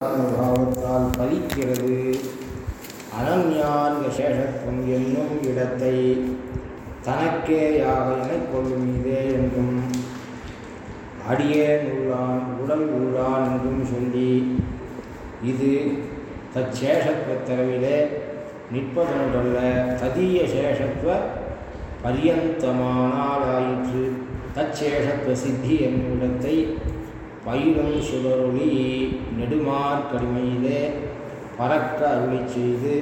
பாவத்தால் பலிக்கிறது அனன்யார்க சேஷத்துவம் என்னும் இடத்தை தனக்கேயாக எனக் இதே என்றும் அடியேன் உள்ளான் உடல் உள்ளான் என்றும் சொல்லி இது தச்சேஷத்துவத்தரவிலே நிற்பதொன்றல்ல ததீய சேஷத்துவ பரியந்தமானாலாயிற்று. தச்சேஷத்துவ சித்தி என்னும் இடத்தை பயிரும் சுடரொளி நெடுமார் கடுமையிலே பறக்க அருளி செய்து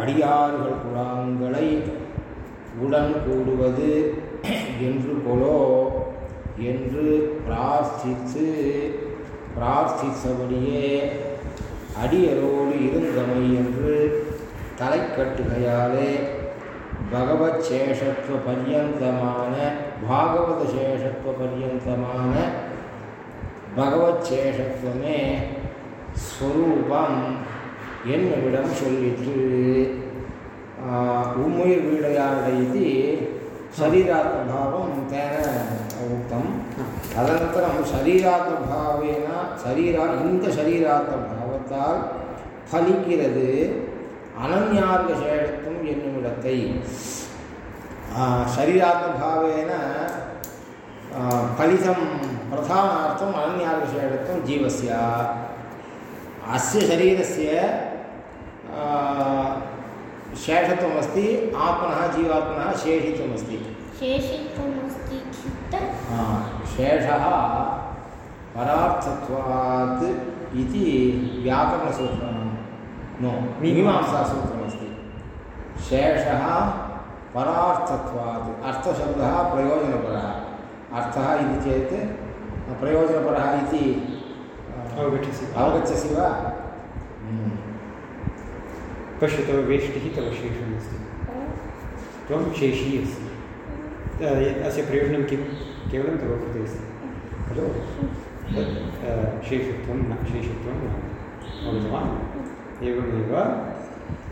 அடியார்கள் குழாங்களை உடன் கூடுவது என்று கொலோ என்று பிரார்த்தித்து பிரார்த்தித்தபடியே அடியரோடு இருந்தமை என்று தலைக்கட்டுகையாலே பகவத் சேஷத்துவ பரியந்தமான பாகவத சேஷத்துவ பரியந்தமான பகவச்சேஷத்துவமே ஸ்வரூபம் என்னிடம் சொல்லிற்று. உம்முயிர் வீடையாடையது शरीरात्मभावं तेन उक्तम् तदनन्तरं शरीरात्मभावेन शरीरा இந்த शरीरात्मभावத்தால் ஃபலிக்கிறது அனன்யார்க சேடத்தும் என்னும் இடத்தை शरीरात्मभावेन फलितं प्रधानार्थम् अनन्यार्गशेषत्वं जीवस्य अस्य शरीरस्य शेषत्वमस्ति आत्मनः जीवात्मनः शेषित्वमस्ति शेषः परार्थत्वात् इति व्याकरणसूत्रं नो मीमांसासूत्रमस्ति शेषः परार्थत्वात् अर्थशब्दः प्रयोजनपरः अर्थः इति चेत् प्रयोजनपरः इति अवगच्छसि अवगच्छसि वा? पश्य तव वेष्टिः तव शेषमस्ति त्वं शेषी अस्ति। अस्य प्रयोजनं किं? केवलं तव कृते अस्ति। खलु? शेषत्वं न शेषत्वं न। अवगतवान्? एवमेव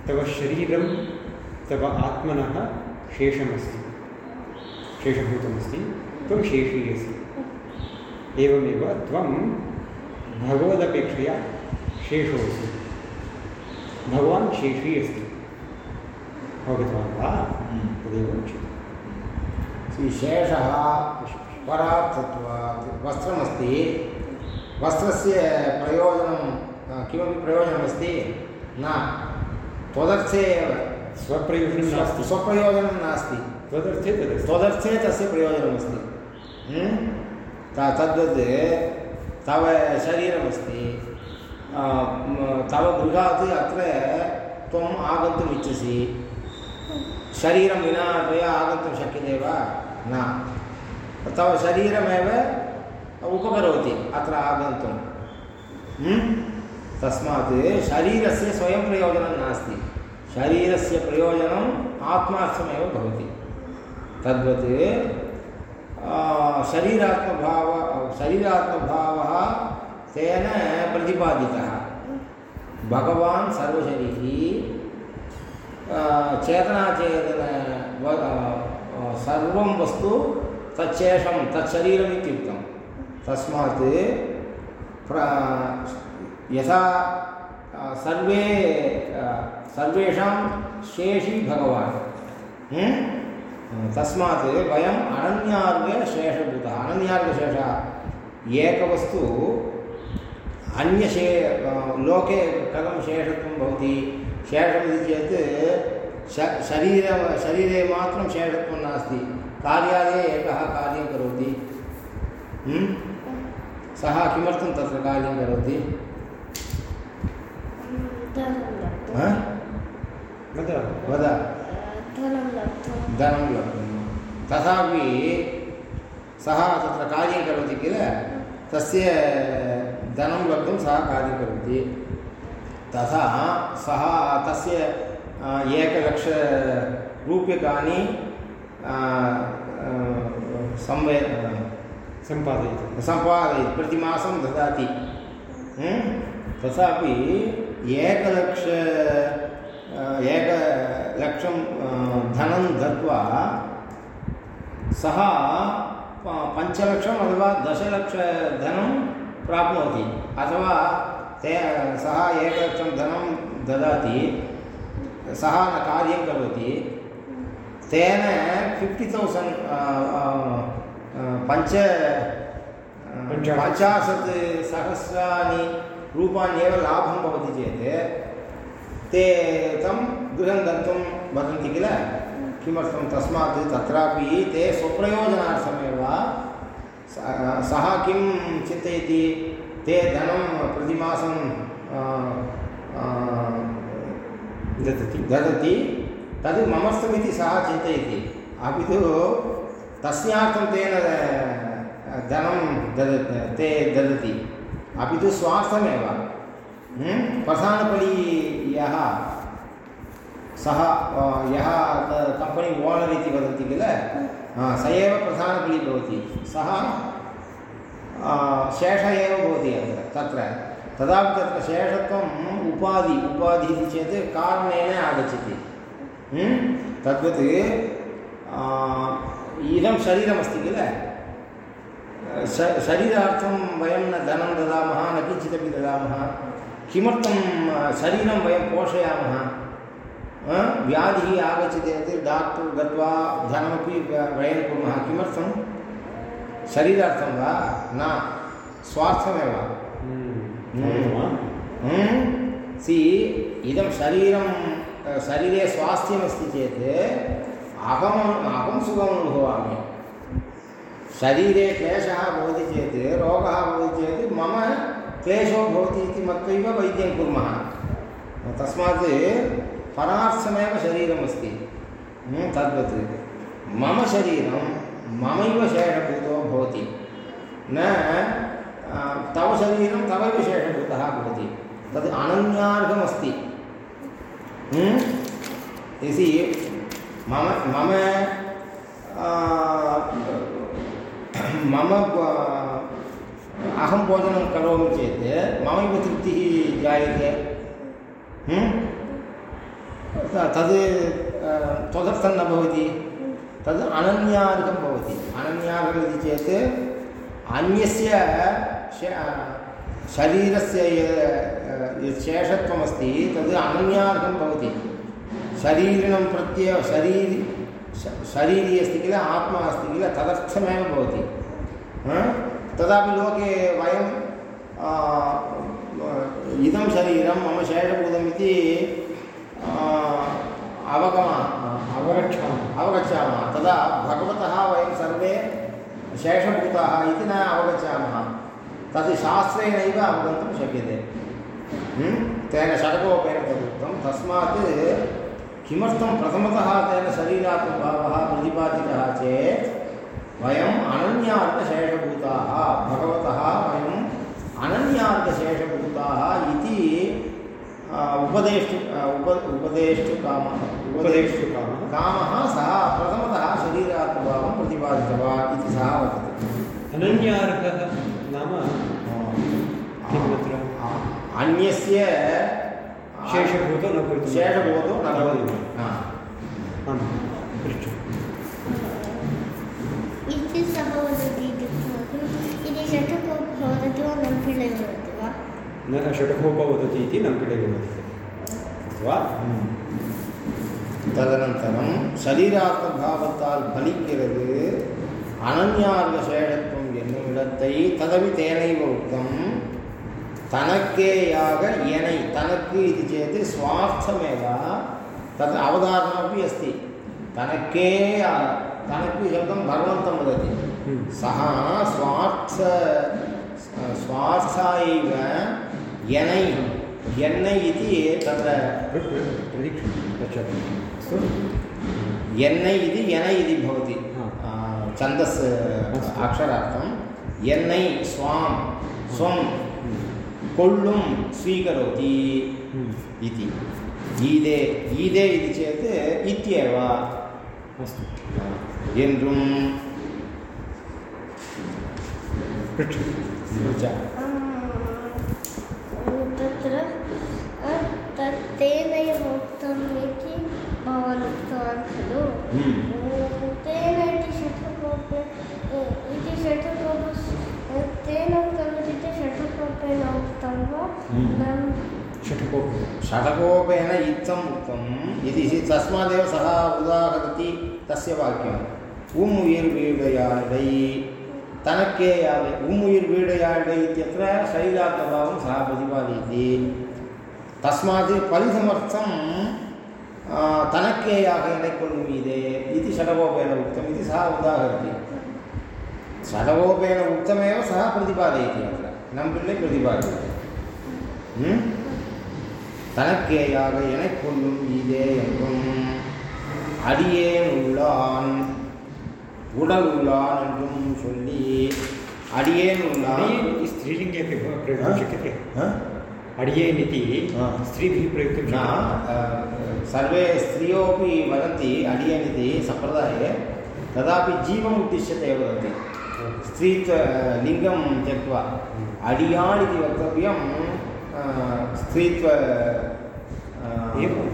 तव शरीरं तव आत्मनः शेषमस्ति। शेषभूतमस्ति। त्वं शेषी अस्ति। एवमेव त्वं भगवदपेक्षया शेषोऽसि भगवान् शेषी अस्ति। अवगतवान् वा? तदेव उच्यते। शेषः परार्थत्वात् वस्त्रमस्ति। वस्त्रस्य प्रयोजनं किमपि प्रयोजनमस्ति? न। त्वदर्थे एव। स्वप्रयोजनं नास्ति। स्वप्रयोजनं नास्ति। त्वदर्थे त्वदर्थे तस्य प्रयोजनमस्ति। तद्वत् तव शरीरमस्ति। तव गृहात् अत्र त्वम् आगन्तुम् शरीरं विना त्वया आगन्तुं शक्यते वा? न। तव शरीरमेव उपकरोति अत्र आगन्तुं। तस्मात् शरीरस्य स्वयं प्रयोजनं नास्ति। शरीरस्य प्रयोजनम् आत्मार्थमेव भवति। तद्वत् शरीरात्मभाव, शरीरात्मभावः तेन प्रतिपादितः। भगवान् सर्वशरीरी चेतनाचेतन सर्वं वस्तु तच्चेषं तच्छरीरम् इत्युक्तं तस्मात् प्र, यथा सर्वे सर्वेषां शेषी भगवान्। हं? तस्मात् वयम् अनन्यार्गशेषभूतः अनन्यार्गशेषः एकवस्तु अन्यशे लोके कथं शेषत्वं भवति? शेषमिति चेत् श शरीर शरीरे मात्रं शेषत्वं नास्ति। कार्यालये एकः कार्यं करोति। सः किमर्थं तत्र कार्यं करोति? वद। वद। धनं लब्धुं तथापि सः तत्र कार्यं करोति किल? तस्य धनं लब्धुं सः कार्यं करोति। तथा सः तस्य एकलक्षरूप्यकाणि संवे सम्पादयति। सम्पादयति प्रतिमासं ददाति। तथापि एकलक्ष अ, एकलक्षं अ, धनं दत्वा सः पञ्चलक्षम् अथवा दशलक्षधनं प्राप्नोति अथवा ते सः एकलक्षं धनं ददाति सः न कार्यं करोति तेन फिफ्टि तौसण्ड् पञ्च. पञ्चाशत् सहस्राणि रूपाण्येव लाभं भवति चेत् ते तं गृहं गन्तुं वदन्ति किल? किमर्थं तस्मात् तत्रापि ते स्वप्रयोजनार्थमेव, स- किं चिन्तयति? ते धनं प्रतिमासं ददति ददति, तद् ममर्थमिति सः चिन्तयति। अपि तु तस्यार्थं तेन धनं दद, ते ददति। अपि तु स्वार्थमेव। ह्म्? प्रधानपली यः सः यः कंपनी ओनर् इति वदन्ति किल? स एव प्रधानपली भवति। सः शेषः एव भवति अत्र, तत्र। तदापि तत्र शेषत्वम् उपाधि उपाधि इति चेत् कारणेन आगच्छति। ह्म्? तद्वत् इदं शरीरमस्ति किल? श, शरीरार्थं वयं न धनं ददामः, न किञ्चिदपि ददामः। किमर्थं शरीरं वयं पोषयामः? व्याधिः आगच्छति चेत् डाक्टर् गत्वा धनमपि व्ययं कुर्मः। किमर्थं? शरीरार्थं वा? न। स्वार्थमेव। हम्म। सि इदं शरीरं शरीरे स्वास्थ्यमस्ति चेत् अहम् अहं सुखम् अनुभवामि। शरीरे क्लेशः भवति चेत् रोगः भवति चेत् मम क्लेशो भवति इति मत्वैव वैद्यं कुर्मः। तस्मात् परार्थमेव शरीरमस्ति। तद्वत् मम शरीरं ममैव शेषभूतो भवति। न तव शरीरं तवैव शेषभूतः भवति। तद् अनन्यार्हमस्ति हम्म? मम मम मम अहं भोजनं करोमि चेत् ममैव तृप्तिः जायते। तद् त्वदर्थं न भवति। तद् अनन्यार्हं भवति। अनन्यार्हम् इति चेत् अन्यस्य शरीरस्य यत् शेषत्वमस्ति, तद् अनन्यार्हं भवति। शरीरिणं प्रत्य शरीरि शरीरी अस्ति किल, आत्मा अस्ति किल, तदर्थमेव भवति? तदापि लोके वयं इदं शरीरं मम शेषभूतमिति आ, अवगमः अवगच्छामः। अवगच्छामः। तदा भगवतः वयं सर्वे शेषभूताः इति न अवगच्छामः। तद् शास्त्रेणैव अवगन्तुं शक्यते? तेन षडकोपेन तदुक्तं। तस्मात् किमर्थं प्रथमतः तेन शरीरात्मभावः प्रतिपादितः चेत् वयम् अनन्यार्थशेषभूताः भगवतः वयम् अनन्यार्थशेषभूताः इति उपदेष्टु उप उपदेष्टुकामः उपदेष्टुकामः कामः। सः प्रथमतः शरीरात्मभावं प्रतिपादितवान् इति सः वदति। अनन्यार्हः नाम अन्यस्य शेषभूतो न शेषभूतो न भवति हा। आम् पृच्छ इति सः वदति इत्युक्ते इति षट्को भवति वा नम्पिळे भवति वा न षट्कोप वदति इति नम्पिडे वदति वा ததனந்தரம் சரீராத்மபாவத்தால் பலிக்கிறது அனன்யார்க சேஷத்துவம் என்னும் இடத்தை ததவி தேனைவ உக்தம் தனக்கேயாக இணை தனக்கு இது சேத் स्वार्थमेव तत् अवधारणमपि अस्ति तनके तनक् शब्दं भगवन्तं वदति हम्म। सः स्वार्थ स्वार्थायैव यनै यन्नै इति तत्र यन्नै इति यनै इति भवति। छन्दस् अक्षरार्थं यन्नै स्वां स्वं कोल्लुं स्वीकरोति इति। ईदे ईदे इति चेत् इत्येव। अस्तु। என்றும் तेनैव उक्तम् इति भवान् उक्तवान् खलु। तेन इति तेन उक्तं वा इत्थम् उक्तम् इति तस्मादेव सः उदाहरति तस्य वाक्यम्। उम् उयिर् वीडयाडै तनक्के उम् उयिर् वीडयाडै इत्यत्र शरीरात्मभावं सः प्रतिपादयति தஸ்மாத் பரிசமர்த்தம் தனக்கேயாக நினைக்கொள்வீதே இது ஷடகோபேன உக்தம் இது சா உதாகரதி ஷடகோபேன உக்தமேவ சா பிரதிபாதயதி அत्र நம் பிள்ளை பிரதிபாதியது தனக்கேயாக எனக்கொள்ளும் இதே என்றும் அடியேன் உள்ளான் உடல் உள்ளான் என்றும் சொல்லி அடியேன் உள்ளான். ஸ்ரீலிங்கே अडियेन् इति स्त्रीभिः प्रयोक्तुं न सर्वे स्त्रियोपि वदन्ति अडियन् इति सम्प्रदाये तदापि जीवम् उद्दिश्य ते वदन्ति। स्त्रीत्व लिङ्गं त्यक्त्वा अडियान् इति वक्तव्यं स्त्रीत्व एवं?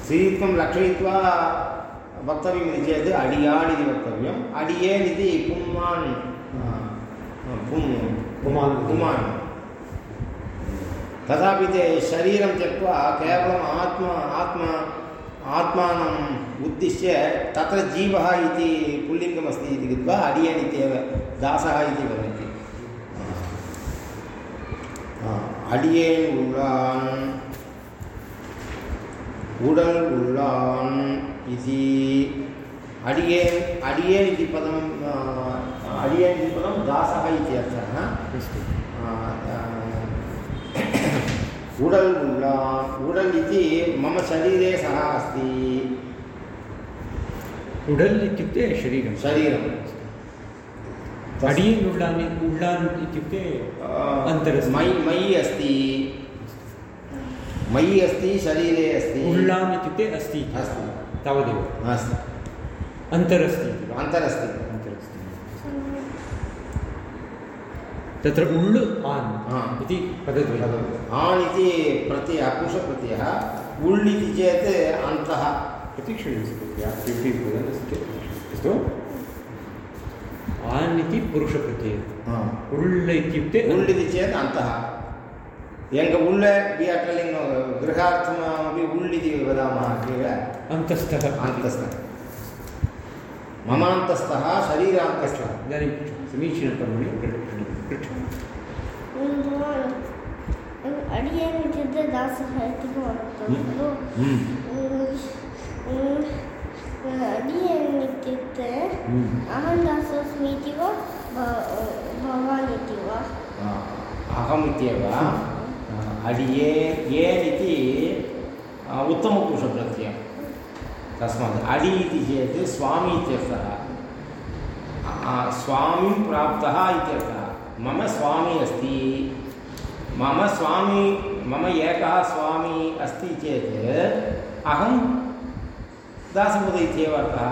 स्त्रीत्वं लक्षयित्वा वक्तव्यम् इति चेत् अडियान् इति वक्तव्यम् अडियेन् इति पुंमान् पुं पुमान्। पुमान्। तथापि ते शरीरं त्यक्त्वा केवलम् आत्मा आत्मा आत्मानम् उद्दिश्य तत्र जीवः इति पुल्लिङ्गमस्ति इति कृत्वा अडियन् इत्येव दासः इति वदन्ति ஆ, அடியேன் உள்ளான் உடல் உள்ளான் இது अडियेन् अडियेन् इति पदं आ, अडियेन् इति पदं दासः इति अर्थः अस्तु आ, आ, उडल् उल्लान् उडल् इति मम शरीरे सः अस्ति। उडल् इत्युक्ते शरीरं शरीरं तस्- अडियन् उड्डान् उड्डान् इत्युक्ते आ, अन्तरस्ति। मयि मयि अस्ति। मयि अस्ति शरीरे अस्ति। उल्लान् इत्युक्ते अस्ति। अस्ति। तावदेव। अस्ति? अन्तरस्ति अन्तरस्ति। तत्र उळ् आन् हा। इति पदद्वयम् आण् इति प्रत्ययः पुरुषप्रत्ययः उळ् इति चेत् अन्तः प्रतीक्षणीयं स्वीकृत्य किमपि वदन्नस्ति चेत् प्रतीक्षणीयम्। अस्तु आन् इति पुरुषप्रत्ययः उळ् इत्युक्ते उळ् इति चेत् अन्तः எங்கள் உள்ள வி ஆர் டெல்லிங் गृहार्थमपि उळ् इति वदामः किल अन्तस्थः अन्तस्थः ममान्तस्थः शरीरान्तस्थः इदानीं समीचीनकर्मणि अडियन् इत्युक्ते दासः इति उत्तमपुरुषप्रत्ययं तस्मात् अडि इति चेत् स्वामी इत्यर्थः स्वामिं प्राप्तः इत्यर्थः मम स्वामी अस्ति। मम स्वामी मम एकः स्वामी अस्ति चेत् अहं दासबोध इत्येव अर्थः।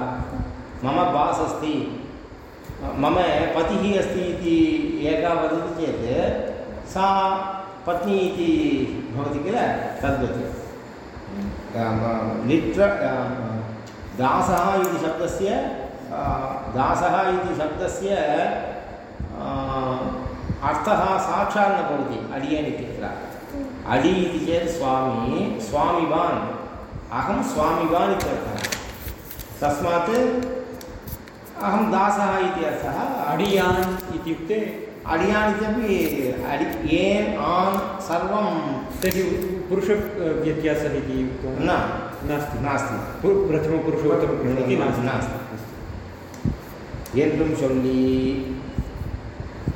मम बास् अस्ति। मम पतिः अस्ति इति एका वदति चेत् सा पत्नी इति भवति किल? तद्वत्। लिट्र दासः इति शब्दस्य अ, दासः इति शब्दस्य अ, अर्थः साक्षात् न भवति अडियन् इत्यत्र अडि इति चेत् स्वामी स्वामिवान् अहं स्वामिवान् इत्यर्थः तस्मात् अहं दासः इति अर्थः अडियान् इत्युक्ते अडियान् इत्यपि अडि येन् आन् सर्वं तर्हि पुरुषव्यत्यासः इति उक्त्वा न नास्ति नास्ति पु- प्रथमपुरुष उत्तमपुरुष इति नास्ति नास्ति என்றும் சொல்லி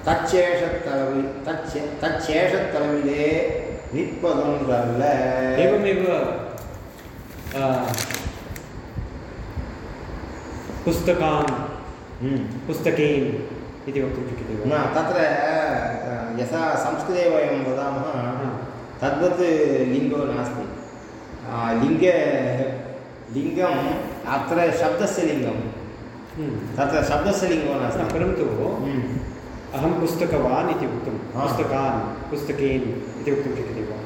தச்சேஷத்தளவி தச்சே தச்சேஷத்தளவிலே நிற்பதொன்றல்ல एवमेव आ, पुस्तकान् ம். पुस्तकेन् इति वक्तुं शक्यते न वा तत्र अ, यथा संस्कृते वयं वदामः हा। तद्वत् लिङ्गो नास्ति आ, लिङ्गे लिङ्गम् अत्र शब्दस्य लिङ्गं हम्म। तत्र शब्दस्य लिङ्गो न, नास्ति परन्तु हम्म। अहं पुस्तकवान् इति उक्तं। पुस्तकान् पुस्तकेन् इति वक्तुं शक्यते वा?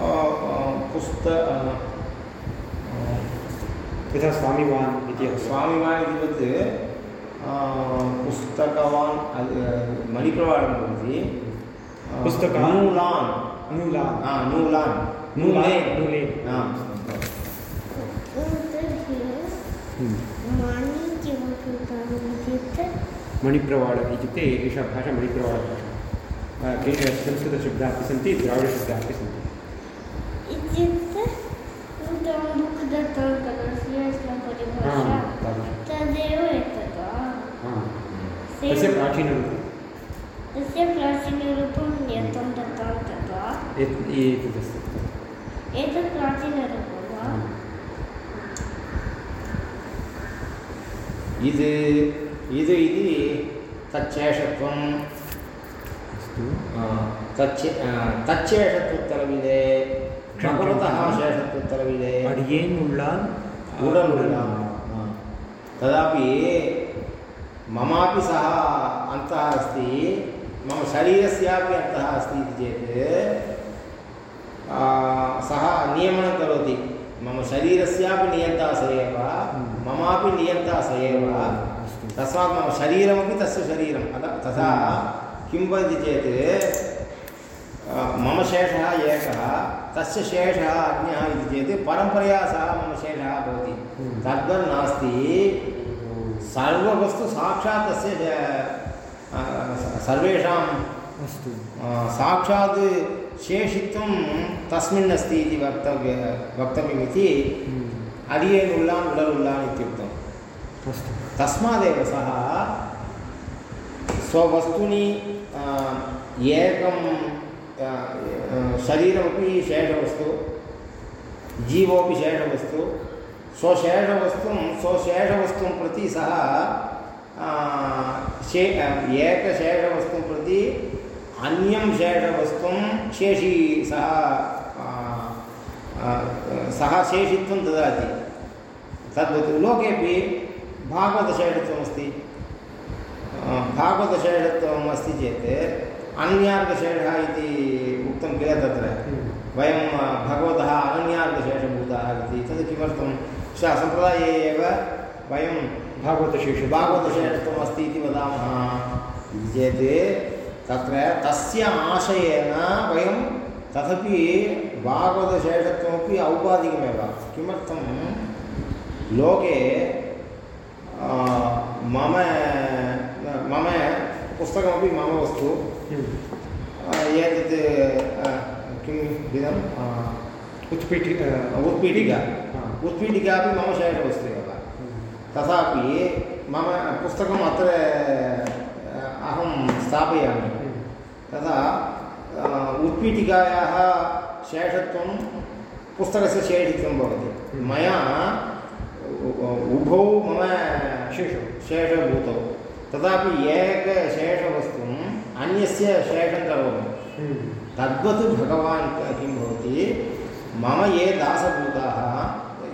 अ, अ, पुस्त यथा स्वामिवान् इति स्वामिवान् इतिवत् अ, पुस्तकवान् मणिप्रवाळं भवति अ, नूलान्। नूलान्। हा, नूलान्। नूलान्, नूले। नूले। मणिप्रवाळ इत्युक्ते एषा भाषा मणिप्रवाळभाषा के संस्कृतशब्दाः अपि सन्ति द्राविडशब्दाः अपि सन्ति। इत्युक्ते तदेव एतत् तस्य प्राचीनरूपं तस्य यतं एतदस्ति एतत् प्राचीनरूपं वा? இது ಇದು ಇತಿ ತಚ್ಚೇಷತ್ವಂ ಅಸ್ತು ತಚ್ಚೆ ತಚ್ಚೇಷತ್ವತ್ತಲವಿದೆ ಭಗವತಃ ಶೇಷತ್ವತ್ತಲವಿದೆ ಅಡಿಯೇನ್ ಉಳ್ಳಾನ್ ಉಡನ್ ಉಳ್ಳಾನ್ ತದಾಪಿ ಮಮಾಪಿ ಸಹ ಅಂತಃ ಅಸ್ತಿ मम शरीरस्यापि अर्थः अस्ति इति चेत् सः नियमनं करोति मम शरीरस्यापि नियन्ता स एव ममापि नियन्ता स एव तस्मात् मम शरीरमपि तस्य शरीरम् अतः तथा किं वदति चेत् मम शेषः एकः तस्य शेषः अन्यः इति चेत् परम्परया सह मम शेषः भवति। हम्म। तद्वत् नास्ति। सर्ववस्तु साक्षात् तस्य सर्वेषां अस्तु। साक्षात् शेषित्वं तस्मिन् अस्ति इति वक्तव्य वक्तव्यमिति अडियेन् उल्लान् उडरुल्लान् इत्युक्तम्। अस्तु। तस्मादेव सः स्ववस्तूनि एकं शरीरमपि शेषवस्तु, जीवोपि शेषवस्तु, स्वशेषवस्तुं स्वशेषवस्तुं प्रति सः शे एकशेषवस्तुं प्रति अन्यं शेषवस्तुं शेषी सः सः शेषित्वं ददाति। तद्वत् लोकेपि भागवतशेषत्वमस्ति भागवतशेषत्वम् अस्ति चेत् अनन्यार्गशेषः इति उक्तं किल तत्र? वयं भगवतः अनन्यार्गशेषभूताः इति। तद् किमर्थं? सम्प्रदाये एव वयं भागवतशेषं भागवतशेषत्वम् अस्ति इति वदामः। इति चेत् तत्र तस्य आशयेन वयं तदपि भागवतशेषत्वमपि औपाधिकमेव। किमर्थं? लोके मम मम पुस्तकमपि मम वस्तु। एतत् किम् इदम् उत्पीठि उत्पीठिका। हा। उत्पीठिका अपि मम शेषवस्तु एव तथापि मम पुस्तकम् अत्र अहं स्थापयामि। तदा आ, उत्पीठिकायाः शेषत्वं पुस्तकस्य शेषित्वं भवति। हम्म। मया उभौ मम शेषौ। शेषभूतौ। तथापि एकशेषवस्तुम् अन्यस्य शेषं करोमि। तद्वत् भगवान् किं भवति? मम ये दासभूताः,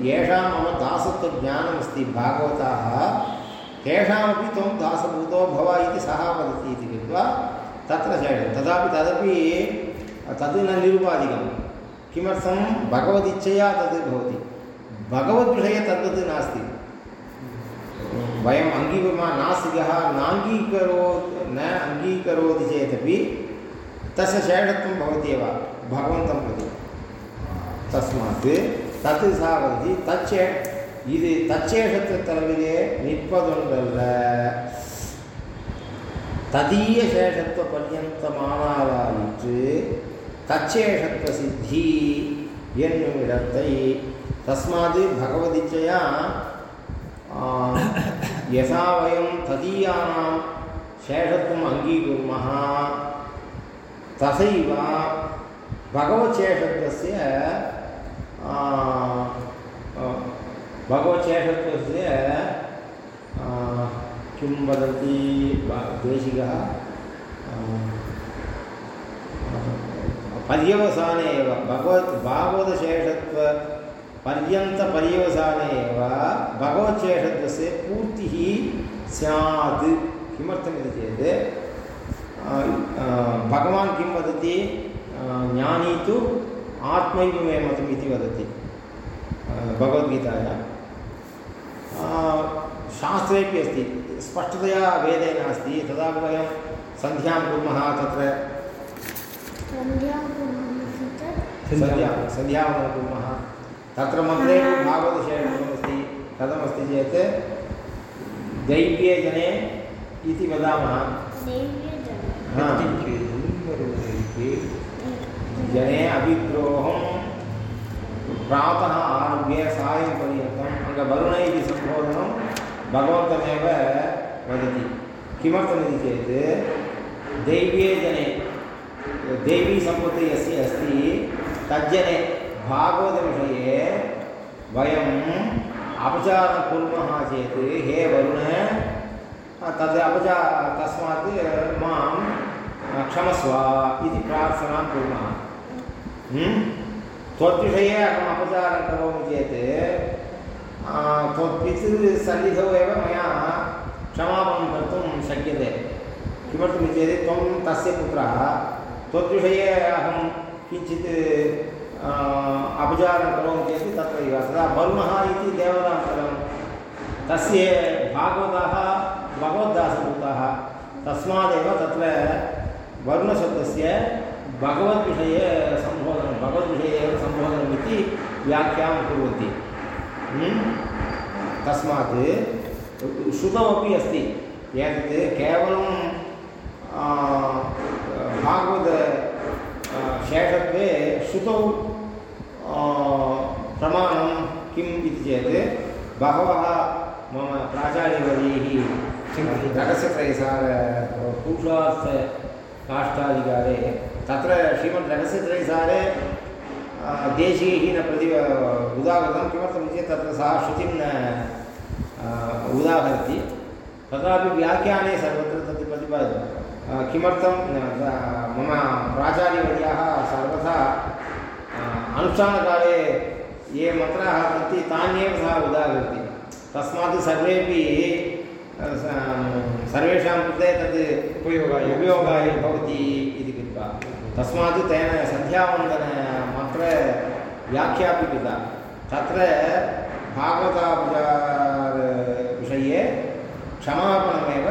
येषां मम दासत्वज्ञानमस्ति, भागवताः, तेषामपि त्वं दासभूतो भव इति सः वदति इति कृत्वा तत्र शेषं। तथापि तदपि तद् न निरुपाधिकं किमर्थं? भगवदिच्छया तद् भवति। भगवद्विषये तद्वत् नास्ति वयम् अङ्गीकुर्मः नास्तिकः नाङ्गीकरो न अङ्गीकरोति चेदपि तस्य शेषत्वं भवत्येव भगवन्तं प्रति तस्मात् तत् सः वदति तच्चे இது தச்சேஷத்துவத்தளவிலே நிற்பதொன்றல்ல ததீய சேஷத்துவபர்யந்தமானாலாயிற்று தச்சேஷத்துவ சித்தி என்னும் இடத்தை தஸ்மாத் பகவதிச்சயா आ, यथा वयं तदीयानां शेषत्वम् अङ्गीकुर्मः तथैव भगवच्छेषत्वस्य आ, आ, भगवच्छेषत्वस्य आ, किं वदन्ति ब- देशिकः आ, पर्यवसाने एव, भगवत् भागवतशेषत्व पर्यन्तपर्यवसाने एव भगवच्छेषत्वस्य पूर्तिः स्यात्। किमर्थमिति चेत् भगवान् किं वदति? ज्ञानी तु आत्मैव इति वदति भगवद्गीतायां। शास्त्रेपि अस्ति, स्पष्टतया वेदे नास्ति तदापि वयं सन्ध्यां कुर्मः तत्र। सन्ध्यां कुर्मः तत्र मन्त्रे। भागवतशैलमस्ति कथमस्ति चेत् दैव्ये जने इति वदामः दैव्यजनं। वरुणैः जने अभिद्रोहं प्रातः आरभ्य सायं पर्यन्तम् अङ्गवरुण इति सम्बोधनं भगवन्तमेव वदति किमर्थमिति चेत् दैव्ये जने देवी सम्पत्तिः यस्य अस्ति, तज्जने भागवतविषये वयम् अपचारं कुर्मः चेत्, हे वरुण, तद् अपचा, तस्मात् माँ क्षमस्व इति प्रार्थनां कुर्मः हम्म? त्वद्विषये अहम् अपचारं करोमि चेत् त्वत्पितृसन्निधौ एव मया क्षमापणं कर्तुं शक्यते किमर्थमिति चेत्, त्वं तस्य पुत्रः त्वद्विषये अहं किञ्चित् अपचारं करोमि चेत् तत्रैव तदा वरुणः इति देवतान्तरं तस्य भागवताः, भगवद्दासभूताः, तस्मादेव तत्र वर्णशब्दस्य भगवद्विषये सम्बोधनं, भगवद्विषये एव सम्बोधनम् इति व्याख्यां कुर्वन्ति। हम्म? तस्मात् श्रुतमपि अस्ति। एतत् केवलं भागवत शेषत्वे श्रुतौ प्रमाणं किम् इति चेत् बहवः मम प्राचार्यवर्यैः रहस्यत्रयसार पुरुषार्थ काष्ठाधिकारे तत्र श्रीमद् रहस्यत्रयसारे देशीयैः न प्रति उदाहृतं किमर्थमिति चेत् तत्र सः श्रुतिं न उदाहरति तथापि व्याख्याने सर्वत्र तत् किमर्थं मम प्राचार्यवर्याः सर्वथा अनुष्ठानकाले ये मन्त्राः सन्ति, तान्येव सः उदाहरति तस्मात् सर्वेपि सर्वेषां कृते तद् उपयोगाय उपयोगाय भवति इति कृत्वा। तस्मात् तेन सन्ध्यावन्दनमन्त्र व्याख्यापि कृता। तत्र भागवतापचारविषये क्षमापणमेव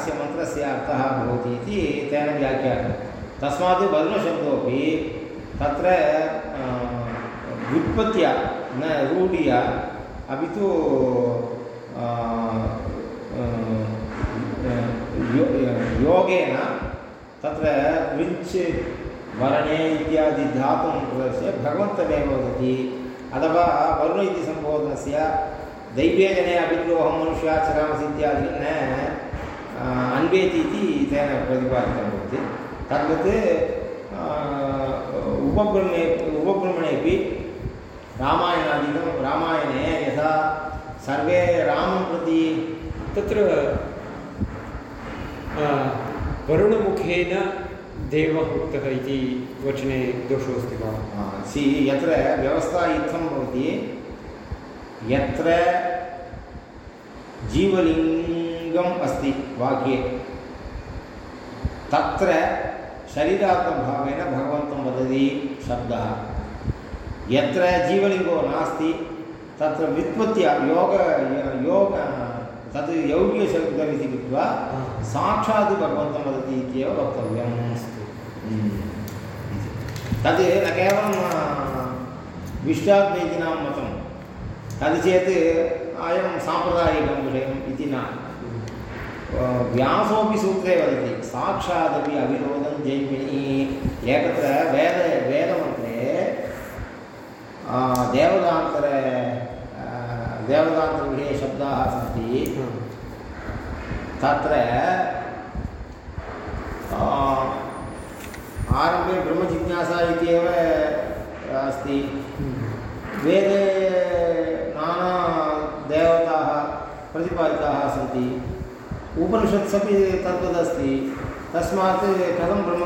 अस्य मन्त्रस्य अर्थः भवति इति तेन व्याख्यातं तस्मात् वर्णशब्दोपि तत्र आ, व्युत्पत्त्या न रूढ्या अपि तु यो- योगेन तत्र विञ्च् वरणे इत्यादि धातुं प्रदर्श्य भगवन्तमेव वदति। अथवा वरुण इति सम्बोधनस्य दैव्यजने अभिद्रोहं मनुष्याचरामसि इत्यादिकं न आ, अन्वेति इति तेन प्रतिपादितं भवति तद्वत् आ, उपब्रह्मे उपब्रह्मणेपि रामायणादिकं रामायणे यथा सर्वे रामं प्रति तत्र वरुणमुखेन देवः उक्तः इति वचने दोषोऽस्ति वा सि यत्र व्यवस्था इत्थं भवति यत्र जीवलिङ्गम् अस्ति वाक्ये। तत्र शरीरात्मभावेन भगवन्तं वदति शब्दः। यत्र जीवलिङ्गो नास्ति तत्र व्युत्पत्त्या योग योग तद् यौगिकशब्दमिति कृत्वा साक्षात् भगवन्तं वदति इत्येव वक्तव्यम्। अस्तु तद् न केवलं विष्टाद्वैतीनां मतं तद् चेत् अयं साम्प्रदायिकं विषयम् इति न। व्यासोपि सूत्रे वदति, साक्षादपि अविरोधं जैमिनी। एकत्र वेद वेदमन्त्रे देवतान्तर देवतान्तरविषये शब्दाः सन्ति। तत्र आरम्भे ब्रह्मजिज्ञासा इत्येव अस्ति। वेदे नानादेवताः प्रतिपादिताः सन्ति। उपनिषत्सपि तद्वदस्ति तस्मात् कथं ब्रह्म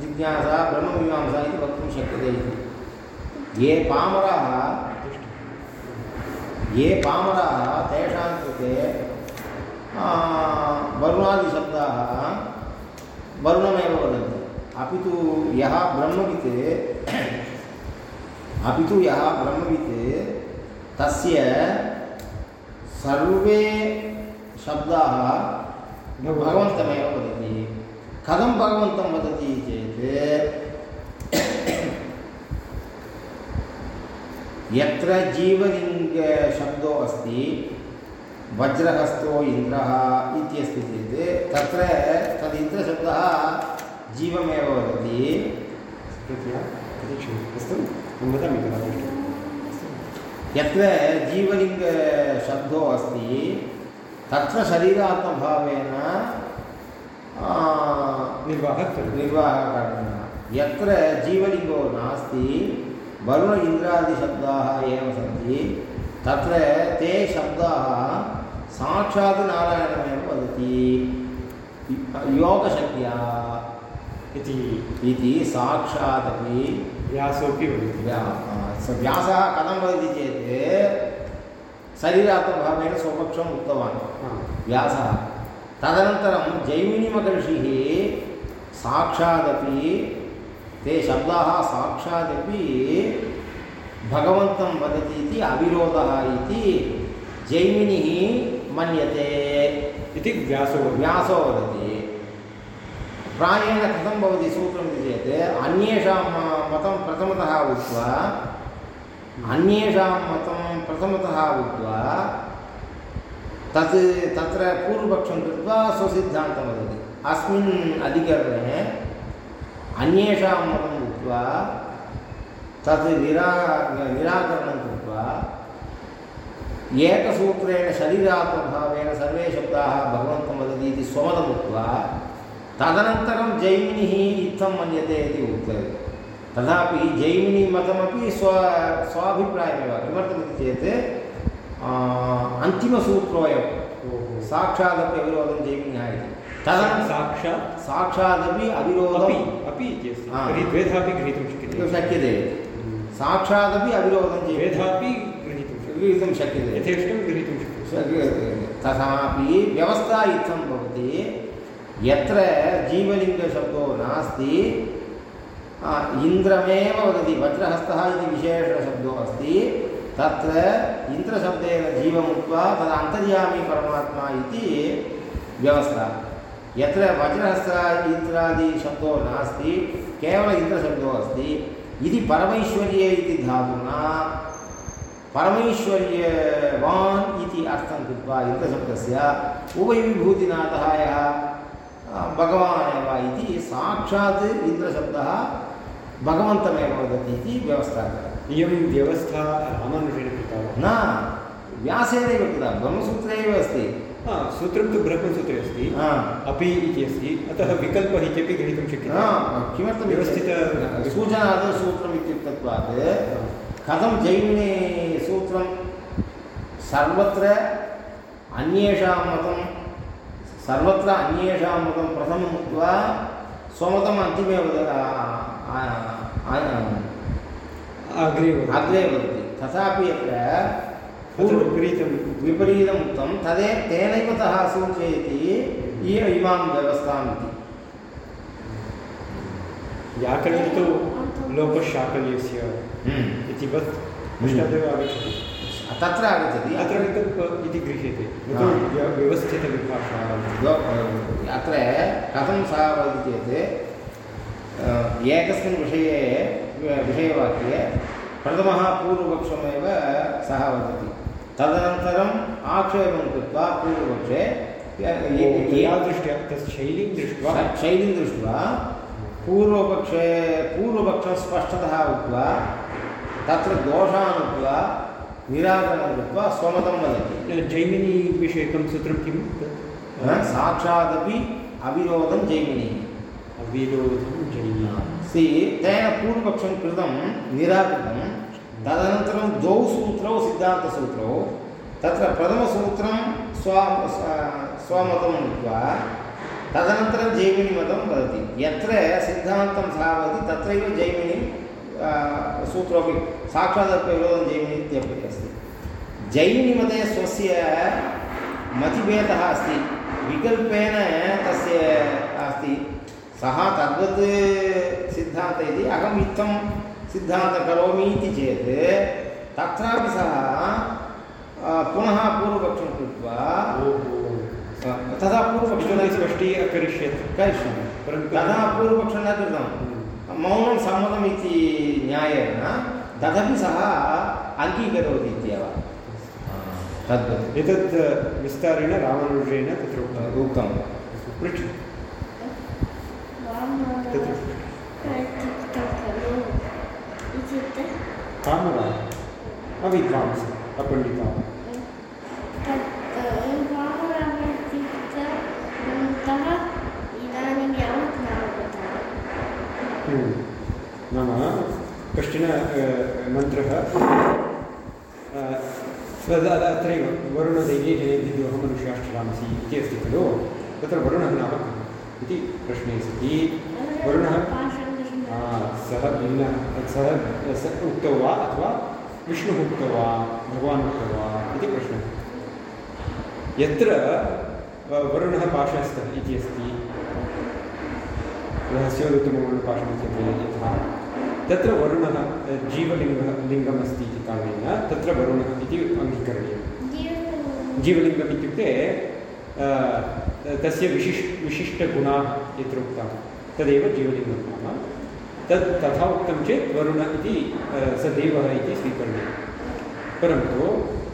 जिज्ञासा, ब्रह्ममीमांसा इति वक्तुं शक्यते इति। ये पामराः ये पामराः तेषां कृते वरुणादिशब्दाः वरुणमेव वदन्ति। अपि तु यः ब्रह्मवित् अपि तु यः ब्रह्मवित्, तस्य सर्वे शब्दाः भगवन्तमेव वदति। कथं भगवन्तं वदति चेत् यत्र जीवलिङ्गशब्दो अस्ति वज्रहस्तो इन्द्रः इत्यस्ति चेत् तत्र तद् इन्द्रशब्दः जीवमेव वदति। अस्तु वदामि कदा यत्र जीवलिङ्गशब्दो अस्ति तत्र शरीरात्मभावेन निर्वाहः करोति निर्वाहकरणः यत्र जीवलिङ्गो नास्ति वरुण इन्द्रादिशब्दाः एव सन्ति तत्र ते शब्दाः साक्षात् नारायणमेव वदति। योगशक्त्या इति। इति साक्षादपि व्यासोऽपि वदति। व्यासः कथं वदति चेत् शरीरात्मभावेन स्वपक्षम् उक्तवान् व्यासः तदनन्तरं जैमिनिमहर्षिः साक्षादपि ते शब्दाः साक्षादपि भगवन्तं वदति इति अविरोधः इति जैमिनिः मन्यते इति व्यासो व्यासो वदति प्रायेण कथं भवति सूत्रम् इति चेत् अन्येषां मतं प्रथमतः उक्त्वा अन्येषां मतं प्रथमतः उक्त्वा तत् तत्र पूर्वपक्षं कृत्वा स्वसिद्धान्तं वदति। अस्मिन् अधिकरणे अन्येषां मतम् उक्त्वा तत् निरा निराकरणं कृत्वा एकसूत्रेण शरीरात्मभावेन सर्वे शब्दाः भगवन्तं वदति इति स्वमतम् उक्त्वा तदनन्तरं जैमिनिः इत्थं मन्यते इति उक्तवती। तथापि जैमिनिमतमपि स्व स्वाभिप्रायमेव किमर्थमिति चेत् अन्तिमसूत्रोऽयं। साक्षादपि अविरोधं जैमिन्यः इति। तदनन्तरं साक्षात् साक्षादपि अपि अपि द्वेधापि गृहीतुं शक्यते। शक्यते। साक्षादपि अविरोधं द्वेधापि गृहीतुं गृहीतुं शक्यते। यथेष्टं गृहीतुं शक्यते। तथापि व्यवस्था इत्थं भवति यत्र जीवलिङ्गशब्दो नास्ति इन्द्रमेव वदति, वज्रहस्तः इति विशेषशब्दो अस्ति। तत्र इन्द्रशब्देन जीवमुक्त्वा तद् अन्तर्यामी परमात्मा इति व्यवस्था। यत्र वज्रहस्त इन्द्रादिशब्दो नास्ति, केवल इन्द्रशब्दो अस्ति, इति परमैश्वर्ये इति धातुना परमैश्वर्यवान् इति अर्थं कृत्वा इन्द्रशब्दस्य उभयविभूतिनाथः यः भगवान् एव इति साक्षात् इन्द्रशब्दः भगवन्तमेव वदति इति व्यवस्था इयं व्यवस्था रामानुजेन कृता वा? न व्यासेनैव कृता ब्रह्मसूत्रे एव अस्ति। हा सूत्रं तु ब्रह्मसूत्रे अस्ति हा। अपि इति अस्ति अतः विकल्पः इत्यपि गृहीतुं शक्यते। किमर्थं व्यवस्थित- सूचनादौ सूत्रम् इत्युक्तत्वात् कथं जैमिनी सूत्रं सर्वत्र अन्येषां मतं सर्वत्र अन्येषां मतं प्रथमम् उक्त्वा स्वमतम् अन्तिमे वद अग्रे। अग्रे वदति तथापि अत्र विपरीतं विपरीतम् उक्तं तदे तेनैव सः सूचयति इय इमां व्यवस्थाम् इति व्याकरणे तु लोकशाकल्यस्य हम्म। इति वत् पश्चादेव आगच्छति। तत्र आगच्छति। अत्र इति गृह्यते। यतो व्य- व्यवस्थितविभाषा अत्र कथं सः वदति चेत् एकस्मिन् विषये विषयवाक्ये प्रथमः पूर्वपक्षमेव सः वदति। तदनन्तरम् आक्षेपं कृत्वा पूर्वपक्षे दृष्ट्या तस्य शैलीं दृष्ट्वा? शैलीं दृष्ट्वा पूर्वपक्षे पूर्वपक्षं स्पष्टतः उक्त्वा तत्र दोषान् उक्त्वा निराकरणं कृत्वा स्वमतं वदति। जैमिनीविषयकं सूत्रं किं साक्षादपि अविरोधं जैमिनिः। अविरोधं जैमिनी सि तेन पूर्वपक्षं कृतं निराकृतं, तदनन्तरं द्वौ सूत्रौ सिद्धान्तसूत्रौ तत्र प्रथमसूत्रं स्व स्व- स्वमतं उक्त्वा तदनन्तरं जैमिनिमतं वदति। यत्र सिद्धान्तं सः वदति तत्रैव जैमिनि सूत्रोपि साक्षादपि विरोधं जैमिनि इत्यपि अस्ति। जैमिनिमते स्वस्य मतिभेदः अस्ति। विकल्पेन तस्य सः तद्वत् सिद्धान्त इति अहम् इत्थं सिद्धान्तं करोमि इति चेत् तत्रापि सः पुनः पूर्वपक्षं कृत्वा तथा पूर्वपक्षं इतोपि न स्पष्टीकरिष्यत् करिष्यामि। परन्तु तथा पूर्वपक्षं न कृतं मौनं सम्मतम् इति न्यायेन तदपि सः अङ्गीकरोति इत्येव। तद्वत्। एतत् विस्तारेण रामानुजेन तत्र उक्तम्। उक्तं पृच्छ तत्र इत्युक्तं खलु इत्युक्ते कामरा अविद्वांसः अपण्डिताः तत् वामनः इत्युक्ते अनन्तः इदानीं यावत् न अवगतम् हम्म। नाम कश्चन मन्त्रः अत्रैव वरुणदैवे जनेभ्यो मनुष्याश्चरामसि इति अस्ति खलु तत्र वरुणः नाम इति प्रश्ने सति वरुणः? सः भिन्नः सः स उक्तो वा अथवा विष्णुः उक्तो वा भगवान् उक्तो वा इति प्रश्नः। यत्र वरुणः पाशस्थः इति अस्ति रहस्योत्तमवर्णपाशमित्यपि यथा तत्र वरुणः जीवलिङ्गः लिङ्गमस्ति इति कारणेन तत्र वरुणः इति अङ्गीकरणीयं जीवलिङ्गम्। इत्युक्ते तस्य विशिष् विशिष्टगुणाः यत्र उक्ताः। तदेव जीवलिङ्गं नाम तत् तथा उक्तं चेत् वरुण इति स देवः इति स्वीकरणीयं परन्तु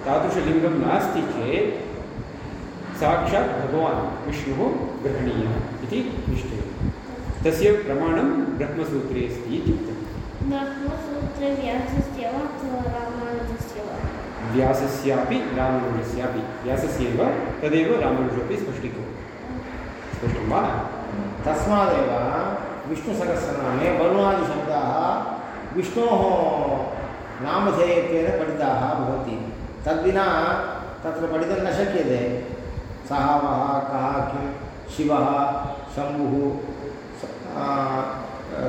तादृशलिङ्गं नास्ति चेत् साक्षात् भगवान् विष्णुः ग्रहणीयः इति निश्चयः तस्य प्रमाणं ब्रह्मसूत्रे अस्ति इत्युक्तं ब्रह्मसूत्रे व्यासस्य वा अथवा रामानुजस्य वा? व्यासस्यापि रामानुजस्यापि व्यासस्यैव तदेव रामानुजोपि स्पष्टीकरोति स्पष्टं वा? तस्मादेव विष्णुसहस्रनामे वरुणादिशब्दाः विष्णोः नामधेयत्वेन पठिताः भवन्ति तद्विना तत्र पठितुं न शक्यते। सः वः, कः, किं, शिवः, शम्भुः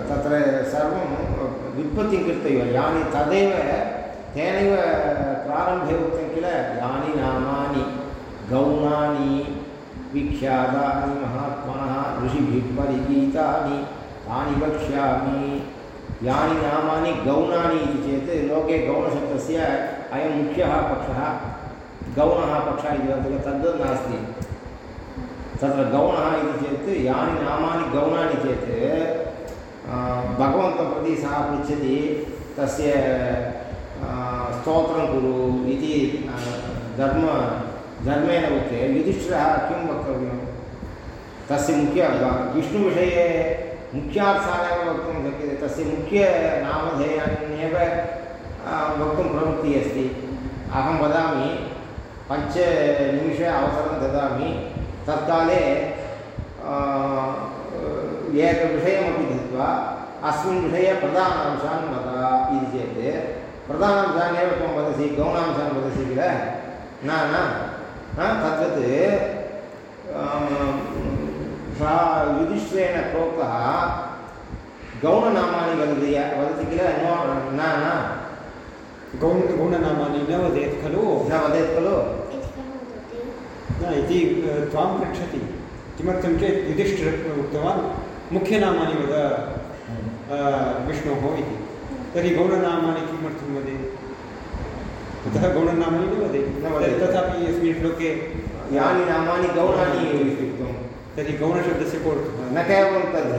तत्र सर्वं व्युत्पत्तिं कृत्वैव। यानि तदेव, तेनैव प्रारम्भे उक्तं किल? यानि नामानि, गौणानि। विख्यातानि महात्मनः परिगीतानि तानि वक्ष्यामि। यानि नामानि गौणानि इति चेत् लोके गौणशब्दस्य अयं मुख्यः पक्षः, गौणः पक्षः इति वदति तद्वत् नास्ति। तत्र गौणः इति चेत् यानि नामानि गौणानि चेत् भगवन्तं प्रति सः पृच्छति, तस्य स्तोत्रं कुरु इति धर्म धर्मेण उक्ते युधिष्ठिरः किं वक्तव्यं तस्य मुख्य विष्णुविषये मुख्यार्थानेव वक्तुं शक्यते, तस्य मुख्यनामधेयान्येव वक्तुं प्रवृत्तिः अस्ति। अहं वदामि पञ्चनिमिषे अवसरं ददामि, तत्काले एकविषयमपि दत्वा अस्मिन् विषये प्रधानांशान् वद इति चेत्, प्रधानांशान् एव त्वं वदसि, गौणांशान् वदसि किल? न न। तद्वत् सः युधिष्ठिरेण प्रोक्तः गौणनामानि वदति वदति किल? नो न न। गौण गौणनामानि न वदेत् खलु? न वदेत् खलु? इति कः वदति? न इति अ, त्वां पृच्छति। किमर्थं चेत् युधिष्ठिरः उक्तवान् मुख्यनामानि वद विष्णोः इति। तर्हि गौणनामानि किमर्थं वदेत्? अतः गौणनामानि न वदेत्। तथापि अस्मिन् श्लोके यानि नामानि गौणानि इत्युक्तं तर्हि गौणशब्दस्य को न केवलं तद्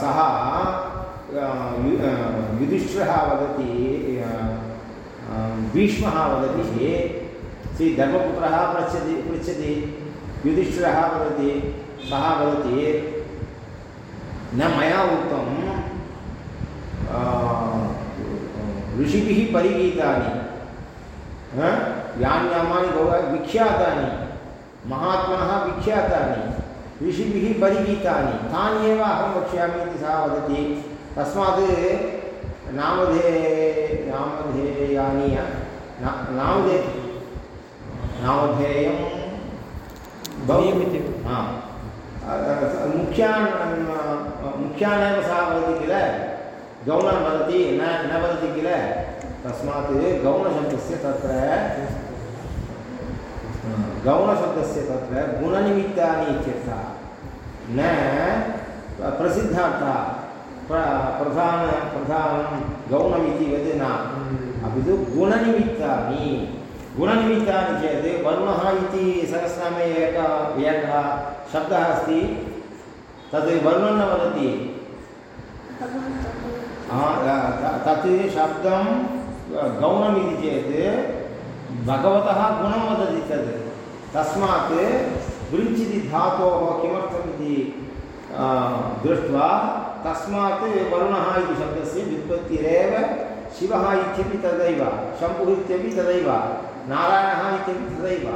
सः युधिष्ठिरः वदति भीष्मः वदति श्री धर्मपुत्रः पृच्छति पृच्छति युधिष्ठिरः वदति सः वदति न मया उक्तं ऋषिभिः परिगीतानि? यानि नामानि गौ विख्यातानि। महात्मनः विख्यातानि। ऋषिभिः परिगीतानि। तानि एव अहं वक्ष्यामि इति सः वदति। तस्मात् नामधे नामधेयानि नामधे नामधेयं। हा। मुख्यान् मुख्यानेव सः वदति किल? गौणान् वदति न न वदति किल? तस्मात् गौणशब्दस्य तत्र गौणशब्दस्य तत्र गुणनिमित्तानि इत्यर्थः न प्रसिद्धार्थः प्र प्रधान प्रधानं गौणमिति वद् न। अपि तु गुणनिमित्तानि। गुणनिमित्तानि चेत् वरुणः इति सहस्रनामे एक एकः शब्दः अस्ति। तद् वरुणं न वदति तत् शब्दं गौणमिति चेत् भगवतः गुणं वदति तद्। तस्मात् वृञ्चिति धातोः किमर्थमिति दृष्ट्वा तस्मात् वरुणः इति शब्दस्य व्युत्पत्तिरेव शिवः इत्यपि तदैव, शम्भुः इत्यपि तदैव, नारायणः इत्यपि तदैव।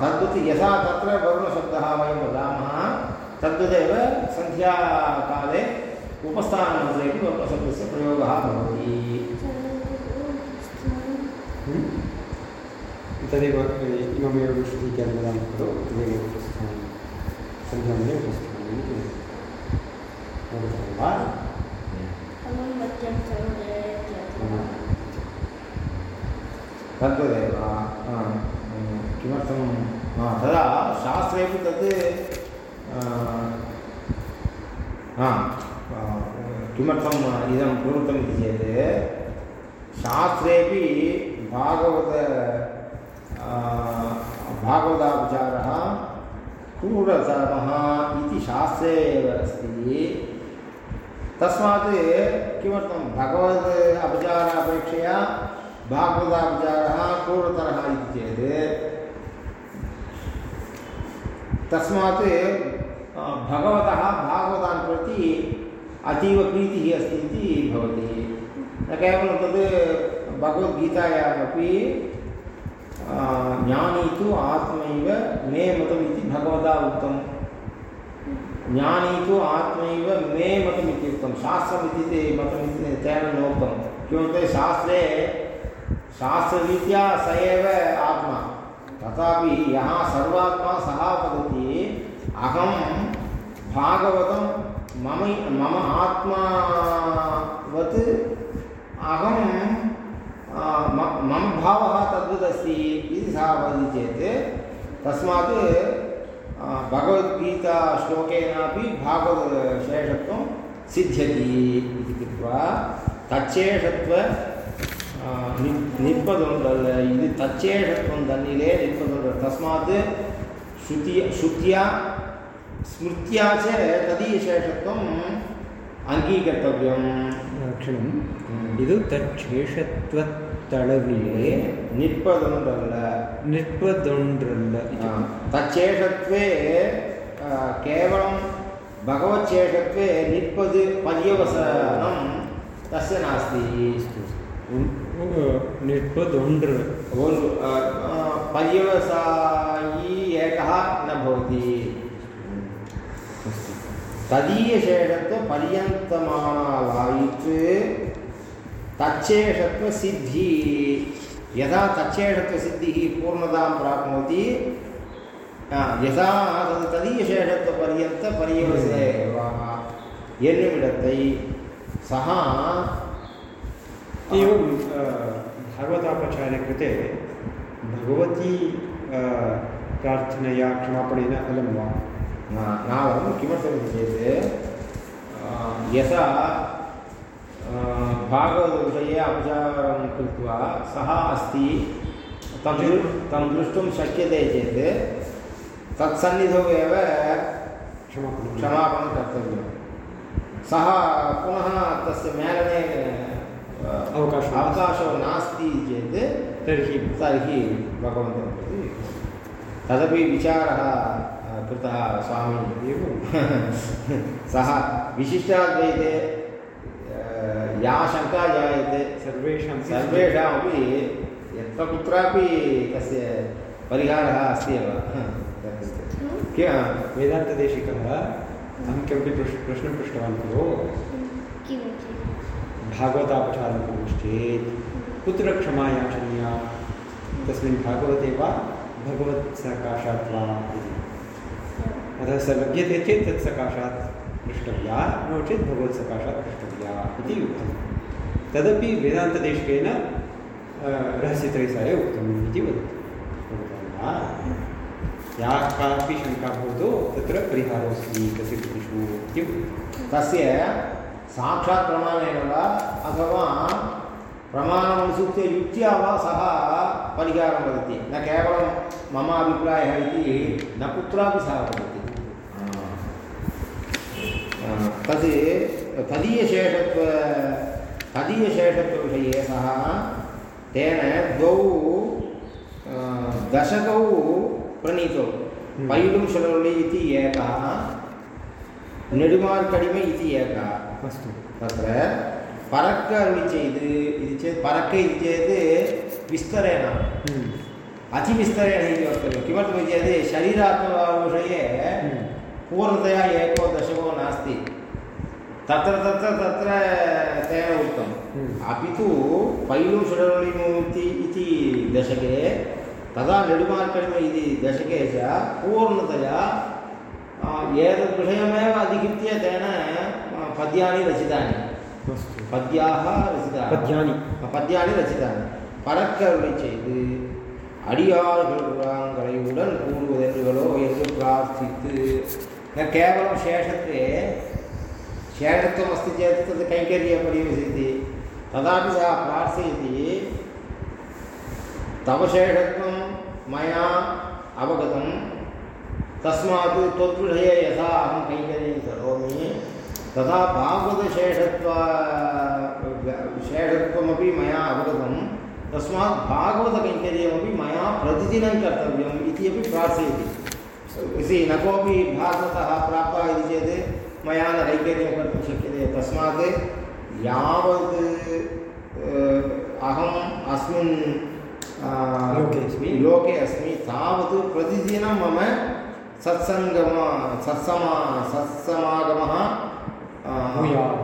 तद्वत् यथा तत्र वरुणशब्दः वयं वदामः, तद्वदेव सन्ध्याकाले उपस्थानमन्त्रेपि वरुणशब्दस्य प्रयोगः भवति। तदेव इममेव विशदीकरणं वदामः खलु तदेव उपस्थानं सन्ध्यामने उपस्थानम् वा. तद्वदेव किमर्थं तदा शास्त्रेपि तत् किमर्थम् इदं प्रवृत्तमिति चेत् शास्त्रेपि भागवत भागवतापचारः क्रूरतमः इति शास्त्रे अस्ति तस्मात् किमर्थं भगवद् अपचारापेक्षया भागवतापचारः चेत्? तस्मात् भगवतः भागवतान् प्रति अतीव प्रीतिः अस्ति न केवलं तद् भगवद्गीतायामपि ज्ञानी तु आत्मैव मे मतमिति भगवता उक्तं ज्ञानी तु आत्मैव मे मतमिति उक्तं शास्त्रमिति मतमिति तेन नोक्तं किमर्थं शास्त्रे, शास्त्ररीत्या स एव आत्मा। तथापि यः सर्वात्मा सः वदति, अहं भागवतं मम मम आत्मावत् अहं मम भावः तद्वदस्ति इति सः वदति चेत् तस्मात् भगवद्गीताश्लोकेनापि भागवतशेषत्वं सिद्ध्यति इति कृत्वा தச்சேஷத்துவ நிற்பதொன்றல்ல இது தச்சேஷத்துவம் தன்னிலே நிற்பதொன்ற தஸ்மாத் ஸ்ருத்திய ஸ்ருத்தியா ஸ்மிருத்யா ச ததீயசேஷத்துவம் அங்கீகர்த்தவியம் ಕ್ಷಣಂ ಇದು ತಕ್ಷೇಷತ್ವತ್ತಳವಿಲೆ ನಿற்பದೊಂದಲ್ಲ ನಿற்பದೊಂದಲ್ಲ ತಕ್ಷೇಷತ್ವೇ ಕೇವಲಂ ಭಗವತ್ಶೇಷತ್ವೇ ನಿற்பದ ಪರ್ಯವಸನಂ ತಸ್ಯ ನಾಸ್ತಿ ನಿற்பದೊಂಡ್ರ ಪರ್ಯವಸಾಯಿ ಏಕಃ ನ ಭವತಿ भवति तदीयशेषत्वपर्यन्तमानालायित् तच्चेषत्वसिद्धिः यदा तच्चेषत्वसिद्धिः पूर्णतां प्राप्नोति यथा तद् तदीयशेषत्वपर्यन्तपर्यवसे एव என்னுமிடத்தை सः एवं भागवतापचारे कृते भगवती प्रार्थनया क्षमापणेन अलं वा नावलं किमर्थमिति चेत् यथा भागवतविषये अपचारं कृत्वा सः अस्ति तं तं द्रष्टुं शक्यते चेत् तत्सन्निधौ एव क्षमापणं क्षमापणं कर्तव्यं। सः पुनः तस्य मेलने अवकाशः अवकाशो नास्ति चेत् तर्हि। तर्हि भगवन्तं प्रति तदपि विचारः कृतः स्वामी एवं सः विशिष्टाद्वैते या शङ्का जायते। सर्वेषां सर्वेषामपि यत्र कुत्रापि तस्य परिहारः अस्ति एव। किं? वेदान्तदेशिकः अहं किमपि पृष् प्रश्नं पृष्टवान् खलु। भागवतापचारं कुर्मश्चेत् कुत्र क्षमा याचनीया? तस्मिन् भागवते वा भगवत्सकाशात् वा इति। अतः स लभ्यते चेत् तत् सकाशात् पृष्टव्या, नो चेत् भगवत्सकाशात् पृष्टव्या इति उक्तं तदपि वेदान्तदेशिकेन रहस्यत्रयसारे उक्तम् इति वदति। या कापि शङ्का भवतु, तत्र परिहारोऽस्ति तस्य कृतिषु इति तस्य साक्षात् प्रमाणेन वा, अथवा प्रमाणमनुसृत्य युक्त्या वा, सः परिहारं वदति। न केवलं मम अभिप्रायः इति, न कुत्रापि सः वदति। तत् तदीयशेषत्व तदीयशेषत्वविषये सः तेन द्वौ दशकौ प्रणीतौ। हम्म। पैलुं शलोळि इति एकः नेडुमार्कडिमे इति एकः। अस्तु। तत्र परक्क अरुळि चेत् इति चेत् परक्क इति चेत् विस्तरेण। हम्म, अतिविस्तरेण इति वक्तव्यं किमर्थमिति चेत् शरीरात्मविषये हम्म, पूर्णतया एको दशको नास्ति तत्र तत्र तत्र तेन उक्तम् हम्म। अपि तु पैलु षडवळिमूर्ति इति दशके तदा नेडुमार्कडिम इति दशके च पूर्णतया आ, एतद् विषयमेव अधिकृत्य तेन आ, पद्यानि रचितानि अस्तु पद्याः रचिताः पद्यानि பத்தியானி ரசித்தாங்க பறக்கருளை செய்து அடியார்கள் குழாங்களையுடன் கூடுவதென்றுகளோ என்று பிரார்த்தித்து न केवलं शेषत्वे, शेषत्वमस्ति चेत् तत् कैङ्कर्यपरिवसति तदापि सः प्रार्थयति, तव शेषत्वं मया अवगतं, तस्मात् त्वद्विषये यथा अहं कैङ्कर्यं करोमि तथा भागवतशेषत्व शेषत्वमपि मया अवगतं, तस्मात् भागवतकैङ्कर्यमपि मया प्रतिदिनं कर्तव्यम् इति अपि प्रार्थयति। इति न कोऽपि भागवतः प्राप्तः इति चेत् मया न कैङ्कर्यं कर्तुं शक्यते तस्मात् यावत् अहम् अस्मिन् लोके अस्मि। लोके अस्मि तावत् प्रतिदिनं मम सत्सङ्गम सत्समा सत्समागमः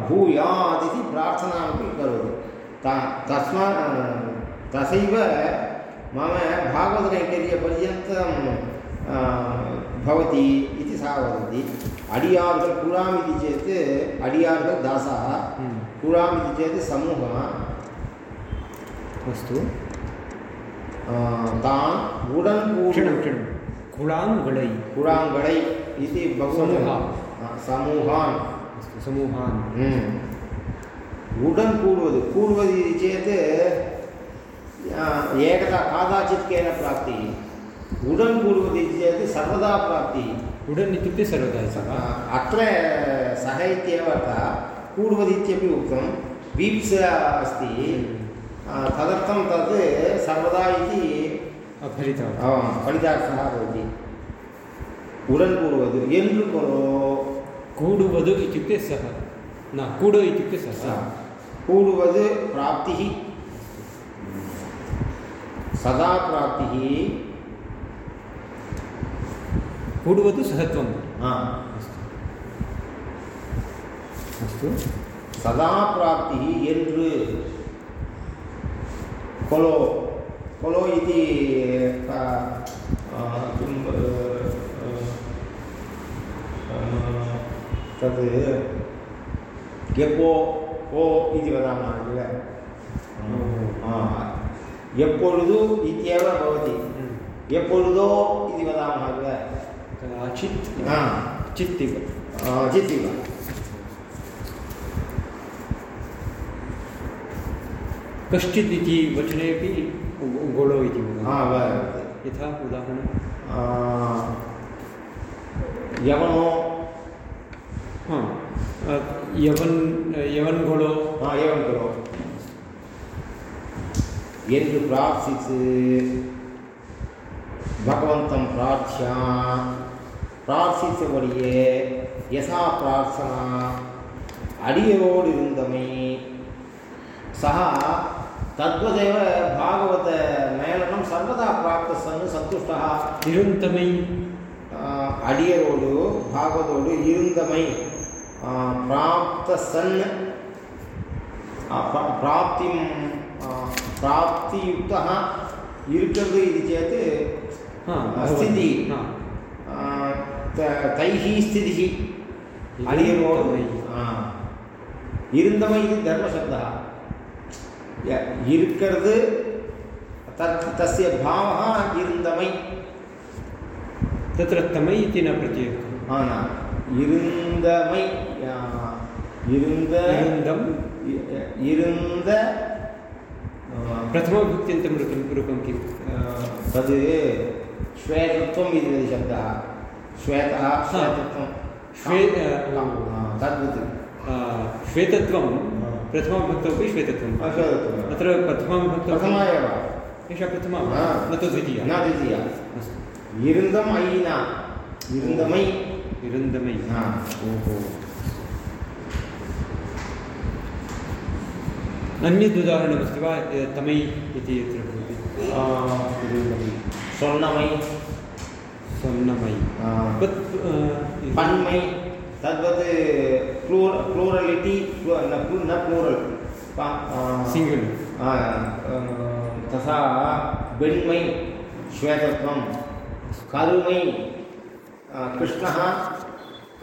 भूयात्। इति प्रार्थनामपि करोति ता तस्मा तथैव मम भागवतकैङ्कर्यपर्यन्तं अ, भवति इति सा वदति। अडियार्गल् कुराम् इति चेत् अडियार्गल् दासः। हम्म। कुराम् इति चेत् समूहः। अस्तु। तान् उडन् क्षणं क्षणं। कुळाङ्गळै कुळाङ्गळै इति समूहान्। समूहान्। हम्म। उडन् कूडवद्। कूडवद् इति चेत् एकदा कदाचित् केन प्राप्तिः। उडन् पूर्वदिति चेत् सर्वदा प्राप्तिः उडन् इत्युक्ते सर्वदा अत्र सः इत्येव अर्थः पूर्वदित्यपि उक्तं। बीप्स् अस्ति। हम्म। तदर्थं तद् सर्वदा इति फलितः फलितार्थः भवति। उडन् पूर्वद् एन् करो। कूडुवद् इत्युक्ते सः। न कूडो इत्युक्ते सः। कूडुवद् प्राप्तिः। सदा प्राप्तिः। कूडुवद् सहत्वम् हा, अस्तु अस्तु சதா பிராப்திः என்று கொலோ கொலோ इति अ, अ, किं अ, अ, तद् எப்போ ஓ इति वदामः किल आ, எப்பொழுது इत्येव भवति எப்பொழுதோ इति वदामः किल कदाचित् हा, चित् इव आ, जित् इव कश्चित् इति वचनेपि गो- गोळो इति हा वदन्ति वदति यथा उदाहरणं आ, यवनो हा अ, यवन् यवन् गोळो ஆ ஏவன் கரோ என்று பிரார்த்தித்து பகவந்தம் பிரார்த்தியா பிரார்த்தித்தபடியே யசா பிரார்த்தனா அடியோடு இருந்தமை சா தத்வதேவ பாகவத மேலனம் சர்வதா பிராப்த சன்னு சந்துஷ்டா இருந்தமை அடியோடு பாகவதோடு இருந்தமை பிராப்த சன் பிராப்தி பிராப்தியுக்தா இருக்கிறது இது சேத் ஸ்திதி தைஹ ஸ்திதி அணியமோ இருந்தமை இது தர்மசப்தா இருக்கிறது तस्य भावः इरुन्दमै तत्र तमै इति न प्रत्ययः हा न इरुन्दमै इरुन्द इरुन्दम् इरुन्द प्रथमविभक्त्यन्तं रूपं किं तद् श्वेतत्वम् इति शब्दः श्वेतः श्वेतत्वं। श्वेतत्वं प्रथमाभक्तोपि श्वेतत्वं। अत्र प्रथमाभक्तौ प्रथमा एव। एषा प्रथमा न तु द्वितीया। न द्वितीया। इरुन्दम् ऐना इरुन्दमै इरुन्दमै वा तमै इति यत्र भवति? स्वर्णमयि சொன்னமை स्वर्णमै आ, तत् अ, इति- பன்மை तद्वत् प्लूर प्लूरलिटि न प्लू- न प्लूरल् सिङ्गल् तथा வெண்மை श्वेतत्वं கருமை आ, कृष्णः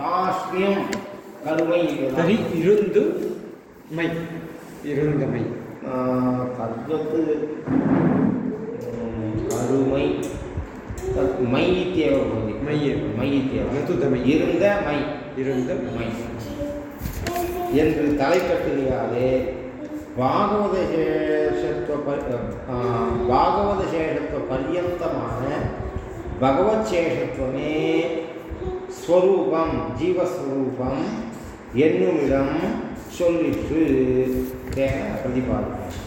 काष्ण्यं करुमै इति वदामः। तर्हि इरुन्दु मै மை தேவை மை மை தேவை முத்துத்தமை இருந்த மை. இருந்த மை. என்று தலைக்கட்டியாலே பாகவத சேஷத்துவ பாகவத சேஷத்துவ பர்யந்தமான பகவத் சேஷத்துவமே ஸ்வரூபம் ஜீவஸ்வரூபம் என்னுமிடம் சொல்லிற்று. தேன பிரதிபாதிப்பேன்